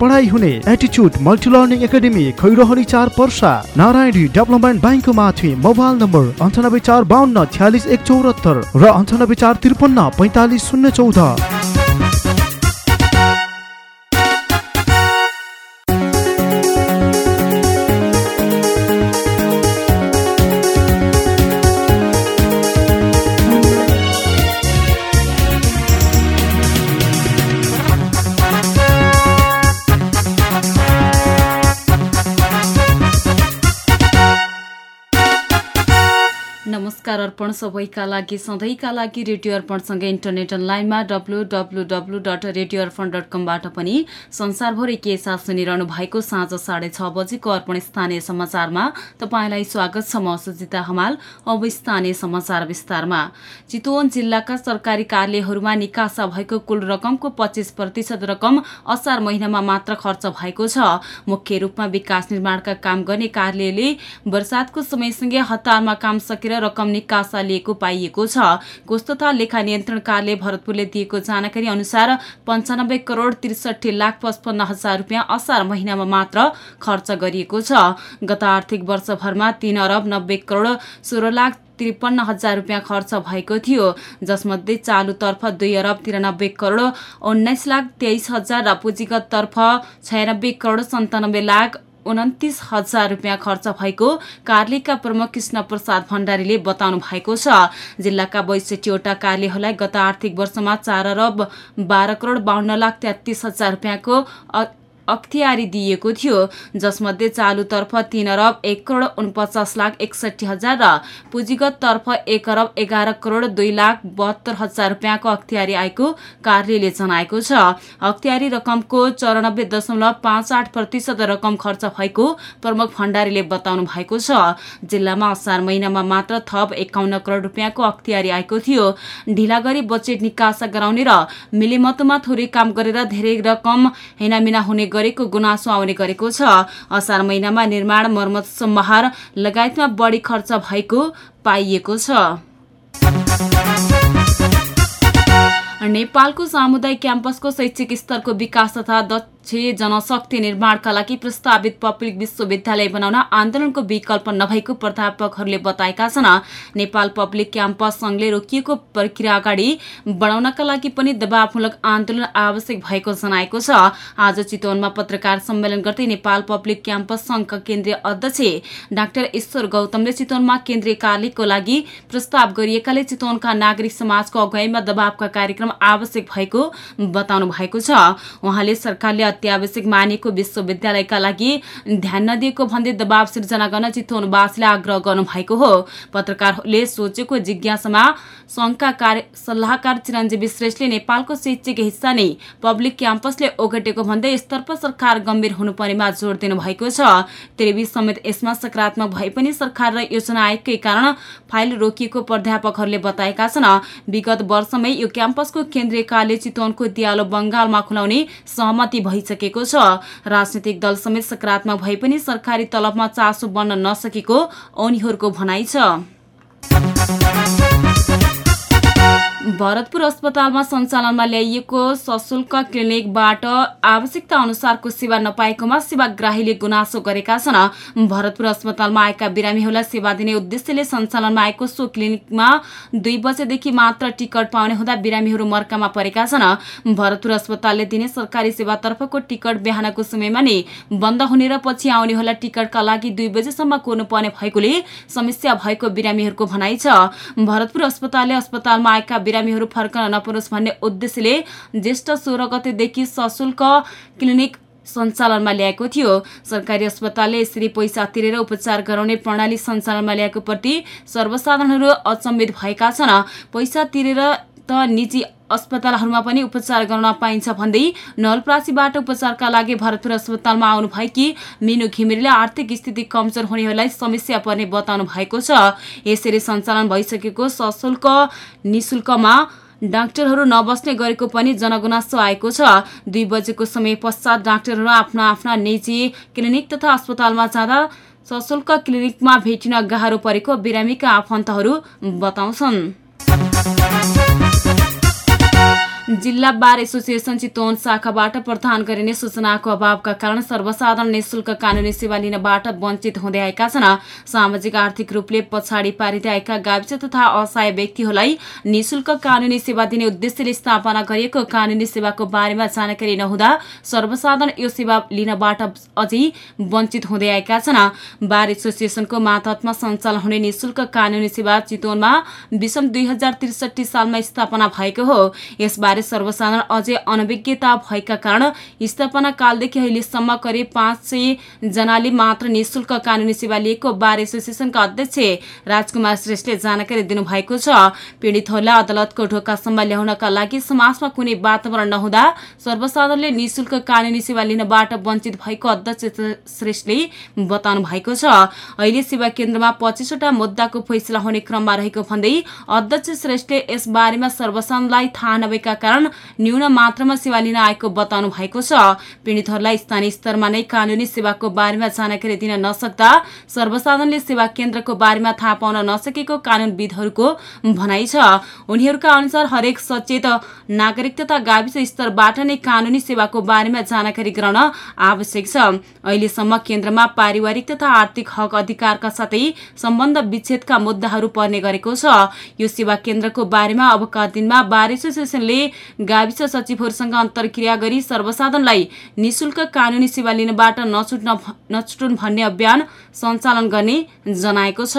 पढाइ हुने एटिच्युड multilearning academy खैरोहरी चार पर्सा। नारायणी डेभलपमेन्ट ब्याङ्कको माथि मोबाइल नम्बर अन्ठानब्बे चार बाहन्न छ्यालिस एक चौरात्तर र अन्ठानब्बे चार त्रिपन्न पैँतालिस शून्य चौध। नमस्कार अर्पण सबैका लागि सधैँका लागि रेडियो अर्पणसँगै इन्टरनेट अनलाइनमा W W W dot radio Arpan dot कमबाट पनि संसारभरि के साथ सुनिरहनु भएको साँझ साढे छ बजेको अर्पण स्थानीय समाचारमा तपाईँलाई स्वागत छ म सुजिता हमाल अब स्थानीय समाचार विस्तारमा। चितवन जिल्लाका सरकारी कार्यालयहरूमा निकासा भएको कुल रकमको पच्चिस प्रतिशत रकम असार महिनामा मात्र खर्च भएको छ। मुख्य रूपमा विकास निर्माणका काम गर्ने कार्यालयले वर्षातको समयसँगै हतारमा काम सकेर रकम निकासा लिएको पाइएको छ। कोष तथा लेखा नियन्त्रण कार्यालय भरतपुरले दिएको जानकारी अनुसार पन्चानब्बे करोड त्रिसठी लाख पचपन्न हजार रुपियाँ असार महिनामा मात्र खर्च गरिएको छ। गत आर्थिक वर्षभरमा तीन अरब नब्बे करोड सोह्र लाख त्रिपन्न हजार रुपियाँ खर्च भएको थियो। जसमध्ये चालुतर्फ दुई अरब तिरानब्बे करोड उन्नाइस लाख तेइस हजार र पुँजीगततर्फ छयानब्बे करोड सन्तानब्बे लाख उन्तिस हजार रुपियाँ खर्च भएको कार्यालयका प्रमुख कृष्ण प्रसाद भण्डारीले बताउनु भएको छ। जिल्लाका बैसठीवटा कार्यालयहरूलाई गत आर्थिक वर्षमा चार अरब बाह्र करोड बाहन्न लाख तेत्तिस हजार रुपियाँको अख्तियारी दिएको थियो जसमध्ये चालुतर्फ तीन अरब एक करोड उनपचास लाख एकसठी हजार र पुँजीगततर्फ एक अरब एघार करोड दुई लाख बहत्तर हजार रुपियाँको अख्तियारी आएको कार्यालयले जनाएको छ। अख्तियारी रकमको चौरानब्बे दशमलव पाँच आठ प्रतिशत रकम खर्च भएको प्रमुख भण्डारीले बताउनु भएको छ। जिल्लामा असार महिनामा मात्र थप एकाउन्न करोड रुपियाँको अख्तियारी आएको थियो। ढिला गरी बजेट निकासा गराउने र मिलिमतोमा थोरै काम गरेर धेरै रकम हेनामिना हुने गरेको गुनासो आउने गरेको छ। असार महिनामा निर्माण मर्मत सम्हार लगायतमा बढी खर्च भएको पाइएको छ। नेपालको सामुदायिक क्याम्पसको शैक्षिक स्तरको विकास तथा दक्ष जनशक्ति निर्माणका लागि प्रस्तावित पब्लिक विश्वविद्यालय बनाउन आन्दोलनको विकल्प नभएको प्राध्यापकहरूले बताएका छन्। नेपाल पब्लिक क्याम्पस संघले रोकिएको प्रक्रिया अगाडि बढाउनका लागि पनि दबावमूलक आन्दोलन आवश्यक भएको जनाएको छ। आज चितवनमा पत्रकार सम्मेलन गर्दै नेपाल पब्लिक क्याम्पस संघका केन्द्रीय अध्यक्ष डाक्टर ईश्वर गौतमले चितवनमा केन्द्रीय कार्यालयको लागि प्रस्ताव गरिएकाले चितवनका नागरिक समाजको अगुवाईमा दबावका कार्यक्रम आवश्यक भएको बताउनु भएको छ। उहाँले सरकारले अत्यावश्यक मानिएको विश्वविद्यालयका लागि ध्यान नदिएको भन्दै दबाव सिर्जना गर्न चितवनवासीले आग्रह गर्नुभएको हो। पत्रकारहरूले सोचेको जिज्ञासामा संघका कार्य सल्लाहकार चिरञ्जीवी श्रेष्ठले नेपालको शैक्षिक हिस्सा नै पब्लिक क्याम्पसले ओगटेको भन्दै यसतर्फ सरकार गम्भीर हुनुपर्नेमा जोड दिनु भएको छ। त्रिवी समेत यसमा सकारात्मक भए पनि सरकार र योजना आयोगकै कारण फाइल रोकिएको प्राध्यापकहरूले बताएका छन्। विगत वर्षमै यो क्याम्पसको केन्द्रीय कार्य चितवनको दियालो बंगालमा खुलाउने सहमति भइसकेको छ। राजनैतिक दल समेत सकारात्मक भए पनि सरकारी तलबमा चासो बन्न नसकेको उनीहरूको भनाइ छ। भरतपुर अस्पतालमा सञ्चालनमा ल्याइएको सशुल्क क्लिनिकबाट आवश्यकता अनुसारको सेवा नपाएकोमा सेवाग्राहीले गुनासो गरेका छन्। भरतपुर अस्पतालमा आएका बिरामीहरूलाई सेवा दिने उद्देश्यले सञ्चालनमा आएको सो क्लिनिकमा दुई बजेदेखि मात्र टिकट पाउने हुँदा बिरामीहरू मर्कामा परेका छन्। भरतपुर अस्पतालले दिने सरकारी सेवातर्फको टिकट बिहानको समयमा नै बन्द हुने र पछि आउनेहरूलाई टिकटका लागि दुई बजेसम्म कोर्नुपर्ने भएकोले समस्या भएको बिरामीहरूको भनाइ छ। भरतपुर अस्पतालले अस्पतालमा आएका बिरामीहरू फर्कन नपरोस् भन्ने उद्देश्यले ज्येष्ठ सोह्र गतेदेखि सशुल्क क्लिनिक सञ्चालनमा ल्याएको थियो सरकारी अस्पतालले यसरी पैसा तिरेर उपचार गराउने प्रणाली सञ्चालनमा ल्याएको प्रति सर्वसाधारणहरू अचम्मित भएका छन् पैसा तिरेर त निजी अस्पतालहरूमा पनि उपचार गर्न पाइन्छ भन्दै नलप्रासीबाट उपचारका लागि भरतपुर अस्पतालमा आउनु भएकी मिनु घिमिरेले आर्थिक स्थिति कमजोर हुनेहरूलाई समस्या पर्ने बताउनु भएको छ। यसरी सञ्चालन भइसकेको सशुल्क निशुल्कमा डाक्टरहरू नबस्ने गरेको पनि जनगुनासो आएको छ। दुई बजेको समय पश्चात डाक्टरहरू आफ्ना आफ्ना निजी क्लिनिक तथा अस्पतालमा जाँदा सशुल्क क्लिनिकमा भेटिन गाह्रो परेको बिरामीका आफन्तहरू बताउँछन्। जिल्ला बार एसोसिएसन चितवन शाखाबाट प्रदान गरिने सूचनाको अभावका कारण सर्वसाधारण निशुल्क कानूनी सेवा लिनबाट वञ्चित हुँदै आएका छन्। सामाजिक आर्थिक रूपले पछाडि पारिँदै आएका गाविस तथा असहाय व्यक्तिहरूलाई निशुल्क कानूनी सेवा दिने उद्देश्यले स्थापना गरिएको कानूनी सेवाको बारेमा जानकारी नहुँदा सर्वसाधारण यो सेवा लिनबाट अझै वञ्चित हुँदै आएका छन्। बार एसोसिएसनको मातहतमा सञ्चालन हुने निशुल्क कानूनी सेवा चितवनमा विषम दुई सालमा स्थापना भएको हो। यसबारे बारे सर्वसाधारण अझै अनभिज्ञता भएका कारण स्थापना कालदेखि अहिलेसम्म करिब पाँच सय जनाले मात्र निशुल्क कानूनी सेवा लिएको बार एसोसिएसनका अध्यक्ष राजकुमार श्रेष्ठले जानकारी दिनुभएको छ। पीडितहरूलाई अदालतको ढोकासम्म ल्याउनका लागि समाजमा कुनै वातावरण नहुँदा सर्वसाधारणले निशुल्क कानूनी सेवा लिनबाट वञ्चित भएको अध्यक्ष श्रेष्ठले बताउनु भएको छ। अहिले सेवा केन्द्रमा पच्चिसवटा मुद्दाको फैसला हुने क्रममा रहेको भन्दै अध्यक्ष श्रेष्ठले यसबारेमा सर्वसाधारणलाई थाहा नभएका कारण न्यून मात्रामा सेवा लिन आएको बताउनु भएको छ। पीडितहरूलाई स्थानीय स्तरमा नै कानूनी सेवाको बारेमा जानकारी दिन नसक्दा सर्वसाधारणले सेवा केन्द्रको बारेमा थाहा पाउन नसकेको कानूनविदहरूको भनाइ छ। उनीहरूका अनुसार हरेक सचेत नागरिक तथा गाविस स्तरबाट नै कानूनी सेवाको बारेमा जानकारी गराउन आवश्यक छ। अहिलेसम्म केन्द्रमा पारिवारिक तथा आर्थिक हक अधिकारका साथै सम्बन्ध विच्छेदका मुद्दाहरू पर्ने गरेको छ। यो सेवा केन्द्रको बारेमा अबका दिनमा बार एसोसिएसनले गाविस सचिवहरूसँग अन्तर्क्रिया गरी सर्वसाधारणलाई निशुल्क कानूनी सेवा लिनबाट नछुट्न नछुटुन् भन्ने अभियान सञ्चालन गर्ने जनाएको छ।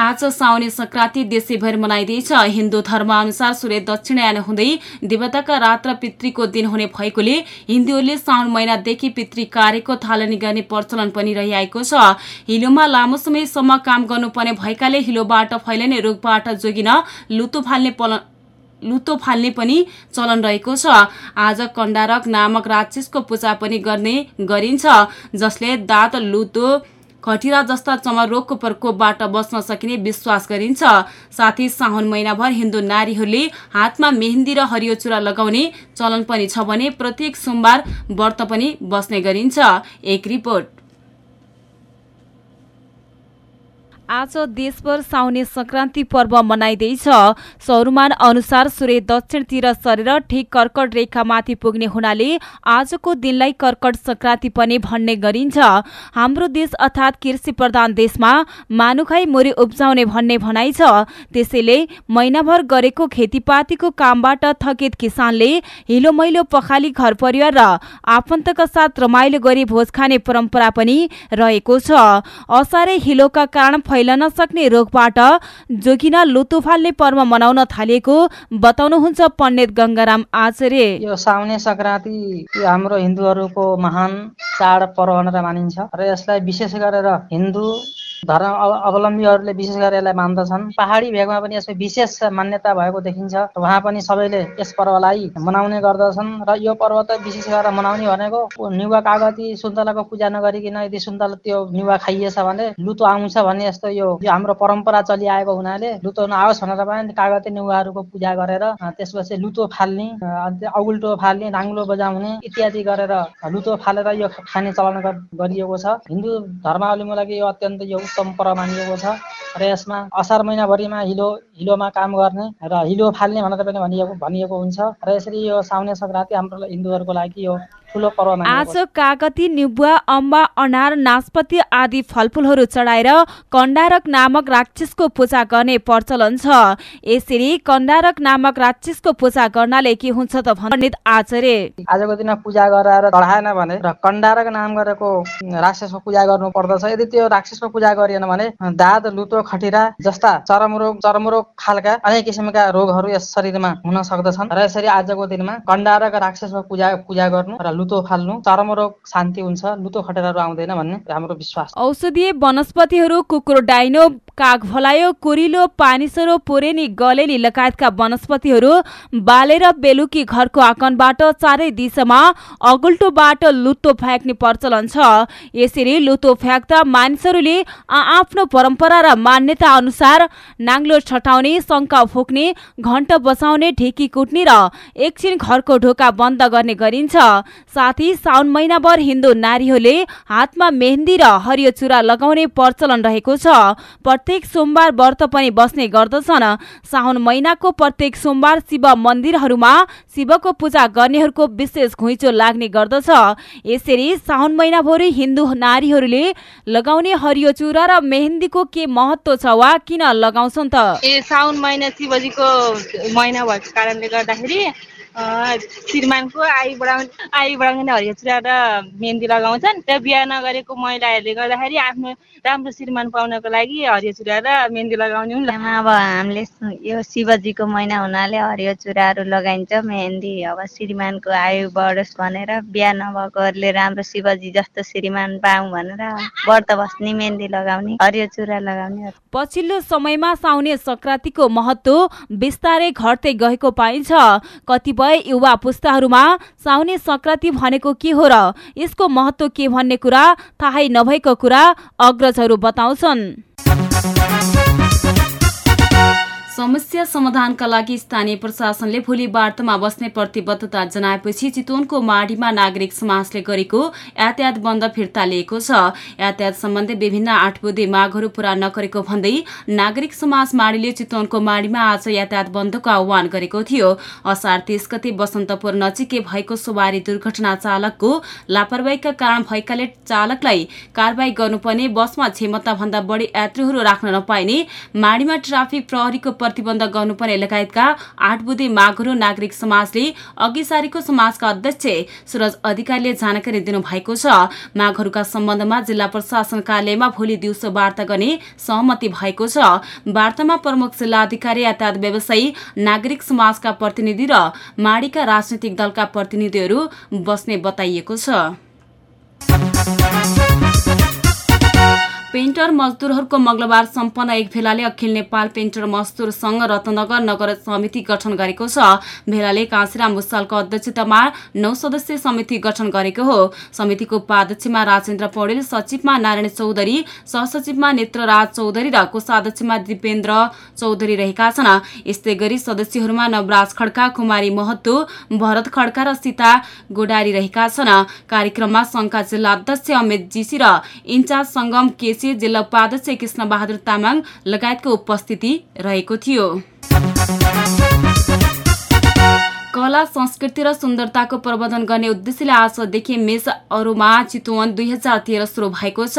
आज साउने संक्रान्ति देशैभर मनाइँदैछ। हिन्दू धर्मअनुसार सूर्य दक्षिणायन हुँदै देवताका रात पितृको दिन हुने भएकोले हिन्दूहरूले साउन महिनादेखि पितृ कार्यको थालनी गर्ने प्रचलन पनि रहिआएको छ। हिलोमा लामो समयसम्म काम गर्नुपर्ने भएकाले हिलोबाट फैलिने रोगबाट जोगिन लुतो फाल्ने लुतो फाल्ने पनि चलन रहेको छ। आज कण्डारक नामक राक्षसको पूजा पनि गर्ने गरिन्छ जसले दाँत लुतो खटिरा जस्ता चमरोगको प्रकोपबाट बस्न सकिने विश्वास गरिन्छ। साथै साउन महिनाभर हिन्दू नारीहरूले हातमा मेहन्दी र हरियो चुरा लगाउने चलन पनि छ भने प्रत्येक सोमबार व्रत पनि बस्ने गरिन्छ। एक रिपोर्ट। आज देशभर साउने संक्रान्ति पर्व मनाइँदैछ। सौरमान अनुसार सूर्य दक्षिणतिर सरेर ठिक कर्कट रेखामाथि पुग्ने हुनाले आजको दिनलाई कर्कट संक्रान्ति पनि भन्ने गरिन्छ। हाम्रो देश अर्थात् कृषि प्रधान देशमा मानुखाई मुरी उब्जाउने भन्ने भनाइ छ। त्यसैले महिनाभर गरेको खेतीपातीको कामबाट थकित किसानले हिलो मैलो पखाली घर परिवार र आफन्तका साथ रमाइलो गरी भोज खाने परम्परा पनि रहेको छ। असारे हिलोका कारण फैलन सक्ने रोगबाट जोगिन लुतु फाल्ने पर्व मनाउन थालिएको बताउनुहुन्छ पण्डित गङ्गाराम आचार्य। यो साउने सङ्क्रान्ति हाम्रो हिन्दूहरूको महान चाड पर्व भनेर मानिन्छ र यसलाई विशेष गरेर हिन्दू धर्म अवलम्बीहरूले विशेष गरेर यसलाई मान्दछन्। पहाडी भेगमा पनि यसको विशेष मान्यता भएको देखिन्छ। उहाँ पनि सबैले यस पर्वलाई मनाउने गर्दछन् र यो पर्व त विशेष गरेर मनाउने भनेको निवा कागती सुन्तलाको पूजा नगरिकन यदि सुन्तला त्यो निवा खाइएछ भने लुतो आउँछ भन्ने यस्तो यो हाम्रो परम्परा चलिआएको हुनाले लुतो नआओस् भनेर पनि कागती निवाहरूको पूजा गरेर त्यसपछि लुतो फाल्ने अगुल्टो फाल्ने नाङ्लो बजाउने इत्यादि गरेर लुतो फालेर यो खाने चलन गरिएको छ। हिन्दू धर्मावलम्बीलाई यो अत्यन्त यो उत्तम पर्व मानिएको छ। र यसमा असार महिनाभरिमा हिलो हिलोमा काम गर्ने र हिलो फाल्ने भनेर पनि भनिएको भनिएको हुन्छ। र यसरी यो साउने सङ्क्रान्ति हाम्रो हिन्दूहरूको लागि यो आज कागती निबुवा अम्बा अनार नास्पति आदि फलफुलहरू चढाएर कण्डारक नामक राक्षसको पूजा गर्ने प्रचलन छ। यसरी कण्डारक नामक राक्षसको पूजा गर्नाले के हुन्छ त भन्ने आचार्य आजको दिनमा पूजा गरेर चढाएन भने र कण्डारक नाम गरेको राक्षसको पूजा गर्नु पर्दछ। यदि त्यो राक्षसको पूजा गरिएन भने दाँत लुतो खटिरा जस्ता चरमरोग चर्मरोग खालका अनेक किसिमका रोगहरू यस शरीरमा हुन सक्दछन्। र यसरी आजको दिनमा कण्डारक राक्षसको पूजा पूजा गर्नु र लुतो फाल्नु चरमरोग शान्ति हुन्छ लुतो खटेराहरू आउँदैन भन्ने हाम्रो विश्वास। औषधीय वनस्पतिहरू कुकुर डाइनो काग भलायो कुरिलो पानीसरो पोरेनी गलेली लगायतका वनस्पतिहरू बालेर बेलुकी घरको आँगनबाट चारै दिशामा अगुल्टोबाट लुतो फ्याँक्ने प्रचलन छ। यसरी लुतो फ्याँक्दा मानिसहरूले आफ्नो परम्परा र मान्यता अनुसार नाङ्लो छटाउने शङ्का फोक्ने घण्ट बसाउने ढेकी कुट्ने र एकछिन घरको ढोका बन्द गर्ने गरिन्छ। साथै साउन महिनाभर हिन्दू नारीहरूले हातमा मेहन्दी र हरियो चुरा लगाउने प्रचलन रहेको छ। प्रत्येक सोमबार व्रत पनि बस्ने गर्दछन्। साउन महिनाको प्रत्येक सोमबार शिव मन्दिरहरूमा शिवको पूजा गर्नेहरूको विशेष घुइँचो लाग्ने गर्दछ। यसरी साउन महिनाभरि हिन्दू नारीहरूले लगाउने हरियो चुरा र मेहेन्दीको के महत्व छ वा किन लगाउँछन् त? ए साउन महिना शिवजीको महिना भएको कारणले गर्दाखेरि श्रीमानको आयु बढाउने आयु बढाउने हरियो चुरा र मेहन्दी लगाउँछन् र बिहा नगरेको महिलाहरूले गर्दाखेरि आफ्नो राम्रो श्रीमान पाउनको लागि हरियो चुरा र मेहन्दी लगाउने हुन्। अब हामीले यो शिवजीको महिना हुनाले हरियो चुराहरू लगाइन्छ मेहन्दी अब श्रीमानको आयु बढोस् भनेर बिहा नभएकोहरूले राम्रो शिवजी जस्तो श्रीमान पाऊँ भनेर व्रत बस्ने मेहन्दी लगाउने हरियो चुरा लगाउने। पछिल्लो समयमा साउने सङ्क्रान्तिको महत्व बिस्तारै घट्दै गएको पाइन्छ। कतिपय युवा पुस्ताहरूमा साउने सङ्क्रान्ति भनेको के हो र यसको महत्व के भन्ने कुरा थाहै नभएको कुरा अग्र अग्रजहरू बताउँछन्। समस्या समाधानका लागि स्थानीय प्रशासनले भोलि वार्तामा बस्ने प्रतिबद्धता जनाएपछि चितवनको माडीमा नागरिक समाजले गरेको यातायात बन्द फिर्ता लिएको छ। यातायात सम्बन्धी विभिन्न आठ बुधे मागहरू पूरा नगरेको भन्दै नागरिक समाज माडीले चितवनको माडीमा आज यातायात बन्दको आह्वान गरेको थियो। असार तीस गते बसन्तपुर नजिकै भएको सवारी दुर्घटना चालकको लापरवाहीका कारण भएकाले चालकलाई कारवाही गर्नुपर्ने बसमा क्षमताभन्दा बढी यात्रीहरू राख्न नपाइने माडीमा ट्राफिक प्रहरीको प्रतिबन्ध गर्नुपर्ने लगायतका आठ बुधे मागहरू नागरिक समाजले अघि सारेको समाजका अध्यक्ष सुरज अधिकारीले जानकारी दिनुभएको छ। मागहरूका सम्बन्धमा जिल्ला प्रशासन कार्यालयमा भोलि दिउँसो वार्ता गर्ने सहमति भएको छ। वार्तामा प्रमुख जिल्ला अधिकारी यातायात व्यवसायी नागरिक समाजका प्रतिनिधि र माडीका राजनैतिक दलका प्रतिनिधिहरू बस्ने बताइएको छ। पेन्टर मजदुरहरूको मंगलबार सम्पन्न एक भेलाले अखिल नेपाल पेन्टर मजदुर संघ रत्नगर नगर समिति गठन गरेको छ। भेलाले काँसीराम मुसालको अध्यक्षतामा नौ सदस्यीय समिति गठन गरेको हो। समितिको उपाध्यक्षमा राजेन्द्र पौडेल सचिवमा नारायण चौधरी सहसचिवमा नेत्रराज चौधरी र कोषाध्यक्षमा दिपेन्द्र चौधरी रहेका छन्। यस्तै गरी सदस्यहरूमा नवराज खड्का कुमारी महतो भरत खड्का र सीता गोडारी रहेका छन्। कार्यक्रममा संघका जिल्ला अध्यक्ष अमित जीसी र इन्चार्ज संगम के अध्यक्ष जिल्ला उपाध्यक्ष कृष्ण बहादुर तामाङ लगायतको उपस्थिति रहेको थियो। कला संस्कृति र सुन्दरताको प्रवर्धन गर्ने उद्देश्यले आजदेखि मेस अरूमा चितवन दुई हजार तेह्र सुरु भएको छ।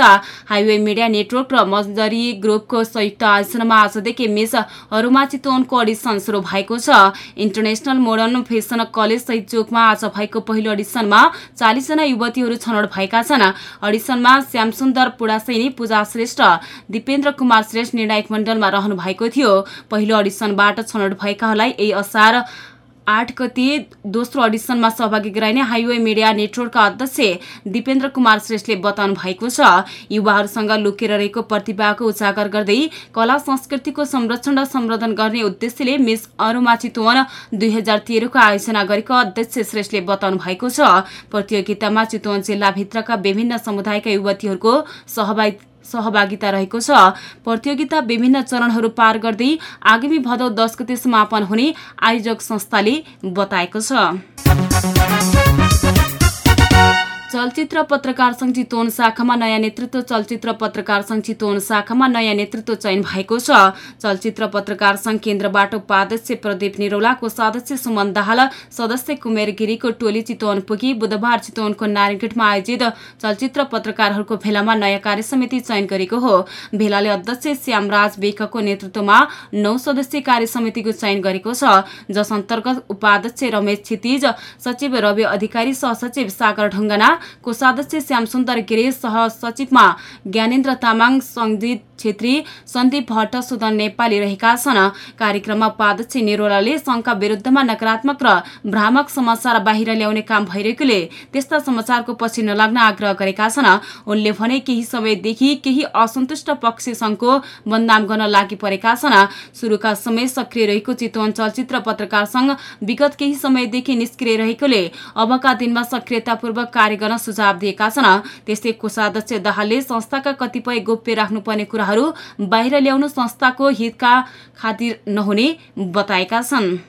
हाइवे मिडिया नेटवर्क र मजदरी ग्रुपको संयुक्त आयोजनामा आजदेखि मेस अरूमा चितवनको अडिसन सुरु भएको छ। इन्टरनेसनल मोडर्न फेसन कलेज सहित चोकमा आज भएको पहिलो अडिसनमा चालिसजना युवतीहरू छनौट भएका छन्। अडिसनमा श्यामसुन्दर पुडासैनी पूजा श्रेष्ठ दिपेन्द्र कुमार श्रेष्ठ निर्णायक मण्डलमा रहनु भएको थियो। पहिलो अडिसनबाट छनौट भएकाहरूलाई यही असार आठ गते दोस्रो अडिसनमा सहभागी गराइने हाइवे मिडिया नेटवर्कका अध्यक्ष दिपेन्द्र कुमार श्रेष्ठले बताउनु भएको छ। युवाहरूसँग लुकेर रहेको प्रतिभाको उजागर गर्दै कला संस्कृतिको संरक्षण र सम्वर्धन गर्ने उद्देश्यले मिस अरुमा चितवन दुई हजार तेह्रको आयोजना गरेको अध्यक्ष श्रेष्ठले बताउनु भएको छ। प्रतियोगितामा चितवन जिल्लाभित्रका विभिन्न समुदायका युवतीहरूको सहभागी सहभागिता रहेको छ। प्रतियोगिता विभिन्न चरणहरू पार गर्दै आगामी भदौ दस गते समापन हुने आयोजक संस्थाले बताएको छ। चलचित्र पत्रकार संघ चितवन शाखामा नयाँ नेतृत्व चलचित्र पत्रकार संघ चितवन शाखामा नयाँ नेतृत्व चयन भएको छ। चलचित्र पत्रकार संघ केन्द्रबाट उपाध्यक्ष प्रदीप निरौलाको सदस्य सुमन दाहाल सदस्य कुमेर गिरीको टोली चितवन पुगी बुधबार चितवनको नारायणगढमा आयोजित चलचित्र पत्रकारहरूको भेलामा नयाँ कार्य समिति चयन गरेको हो। भेलाले अध्यक्ष श्यामराज बेकको नेतृत्वमा नौ सदस्यीय कार्य समितिको चयन गरेको छ। जस अन्तर्गत उपाध्यक्ष रमेश क्षितिज सचिव रवि अधिकारी सहसचिव सागर ढुङ्गाना कोषाध्यक्ष श्यामसुन्दर गिरी सहसचिवमा ज्ञानेन्द्र तामाङ सङ्गीत छेत्री सन्दीप भट्ट सुदन नेपाली रहेका छन्। कार्यक्रममा उपाध्यक्ष निरोलाले संघका विरुद्धमा नकारात्मक र भ्रामक समाचार बाहिर ल्याउने काम भइरहेकोले त्यस्ता समाचारको पछि नलाग्न आग्रह गरेका छन्। उनले भने केही समयदेखि केही असन्तुष्ट पक्ष संघको बदनाम गर्न लागि परेका छन्। सुरुका समय सक्रिय रहेको चितवन चलचित्र पत्रकार संघ विगत केही समयदेखि निष्क्रिय रहेकोले अबका दिनमा सक्रियतापूर्वक कार्य गर्न सुझाव दिएका छन्। त्यस्तै कोषाध्यक्ष दाहालले संस्थाका कतिपय गोप्य राख्नुपर्ने कुरा बाहिर ल्याउनु संस्थाको हितका खातिर नहुने बताएका छन्।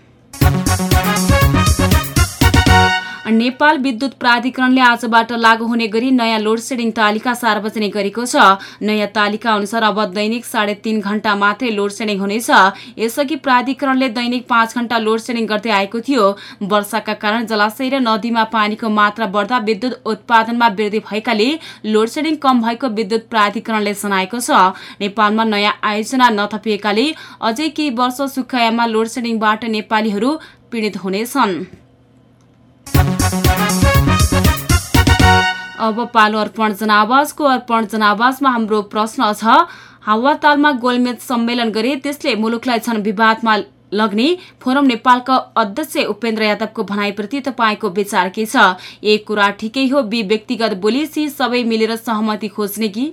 नेपाल विद्युत प्राधिकरणले आजबाट लागू हुने गरी नयाँ लोड सेडिङ तालिका सार्वजनिक गरेको छ। नयाँ तालिका अनुसार अब दैनिक साढे तीन घण्टा मात्रै लोड सेडिङ हुनेछ। यसअघि प्राधिकरणले दैनिक पाँच घण्टा लोड सेडिङ गर्दै आएको थियो। वर्षाका कारण जलाशय र नदीमा पानीको मात्रा बढ्दा विद्युत उत्पादनमा वृद्धि भएकाले लोड सेडिङ कम भएको विद्युत प्राधिकरणले जनाएको छ। नेपालमा नयाँ आयोजना नथपिएकाले अझै केही वर्ष सुक्खायामा लोड सेडिङबाट नेपालीहरू पीडित हुनेछन्। अब पालो अर्पण जनावासको अर्पण जनावासमा हाम्रो प्रश्न छ हावातालमा गोलमेज सम्मेलन गरे त्यसले मुलुकलाई छन् विवादमा लग्ने फोरम नेपालका अध्यक्ष उपेन्द्र यादवको भनाइप्रति तपाईँको विचार के छ? एक कुरा ठिकै हो बी व्यक्तिगत बोली सी सबै मिलेर सहमति खोज्ने कि?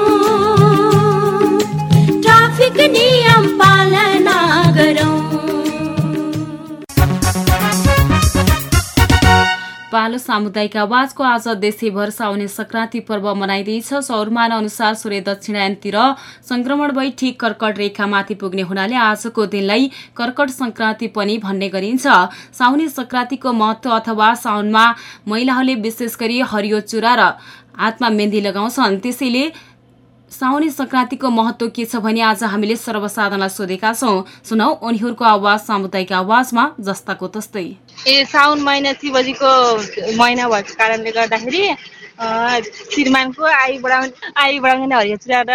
सामुदायिक आवाजको आज देशैभर साउने संक्रान्ति पर्व मनाइँदैछ। सौरमान अनुसार सूर्य दक्षिणायनतिर संक्रमण भई ठिक कर्कट रेखामाथि पुग्ने हुनाले आजको दिनलाई कर्कट संक्रान्ति पनि भन्ने गरिन्छ। साउने संक्रान्तिको महत्व अथवा साउनमा महिलाहरूले विशेष गरी हरियो चुरा र हातमा मेहन्दी लगाउँछन्। त्यसैले साउने संक्रान्तिको महत्व के छ भने आज हामीले सर्वसाधारणलाई सोधेका छौँ। सुनौ उनीहरूको आवाज सामुदायिक आवाजमा जस्ताको तस्तै। ए साउन महिना शिवजीको महिना भएको कारणले गर्दाखेरि श्रीमानको आयु बढाउने आयु बढाउने हरियो चुरा र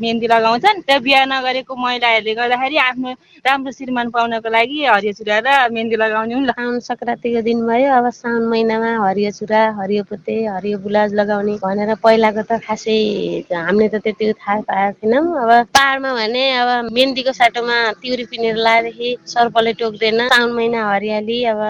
मेहन्दी लगाउँछन् र बिहा नगरेको महिलाहरूले गर्दाखेरि आफ्नो राम्रो श्रीमान पाउनको लागि हरियो चुरा र मेहन्दी लगाउने साउन सङ्क्रान्तिको दिन भयो अब साउन महिनामा हरियो चुरा हरियो पोते हरियो बुलाज लगाउने भनेर पहिलाको त खासै हामीले त त्यति थाहा पाएको थिएनौँ। अब पाहाडमा भने अब मेहन्दीको साटोमा तिउरी पिनेर लाएदेखि सर्पले टोक्दैन। साउन महिना हरियाली अब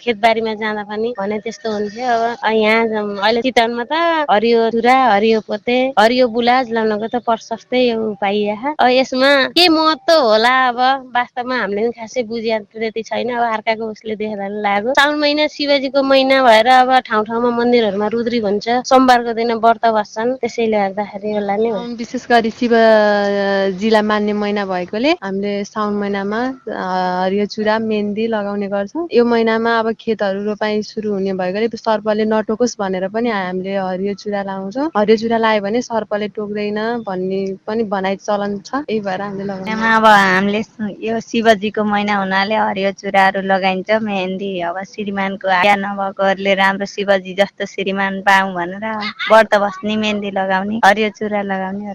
खेतबारीमा जाँदा पनि भने त्यस्तो हुन्थ्यो। अब यहाँ अहिले चितवनमा त हरियो चुरा हरियो पोते हरियो बुलाज लाउनको त प्रशस्तै अब यसमा के महत्व होला अब? वास्तवमा हामीले पनि खासै बुझिया त्यति छैन। अब अर्काको उसले देखेर लाग्यो। साउन महिना शिवजीको महिना भएर अब ठाउँ ठाउँमा मन्दिरहरूमा रुद्री भन्छ। सोमबारको दिन व्रत बस्छन्। त्यसैले गर्दाखेरि होला नि। विशेष गरी शिवजीलाई मान्ने महिना भएकोले हामीले साउन महिनामा हरियो चुरा मेहन्दी लगाउने गर्छौँ। यो महिनामा अब खेतहरू रोपाइ सुरु हुने भएकोले सर्पले नटोकोस् भनेर पनि हामीले हरियो चुरा लाउँछौँ। हरियो चुरा लायो भने सर्पले टोक्दैन भन्ने पनि भनाइ चलन छ। यही भएर हामीले लगाउँछौँ अब हामीले यो शिवजीको महिना हुनाले हरियो चुराहरू लगाइन्छ। मेहन्दी अब श्रीमानको आज्ञा नभएकोहरूले राम्रो शिवजी जस्तो श्रीमान पाऊँ भनेर व्रत बस्ने मेहन्दी लगाउने हरियो चुरा लगाउने।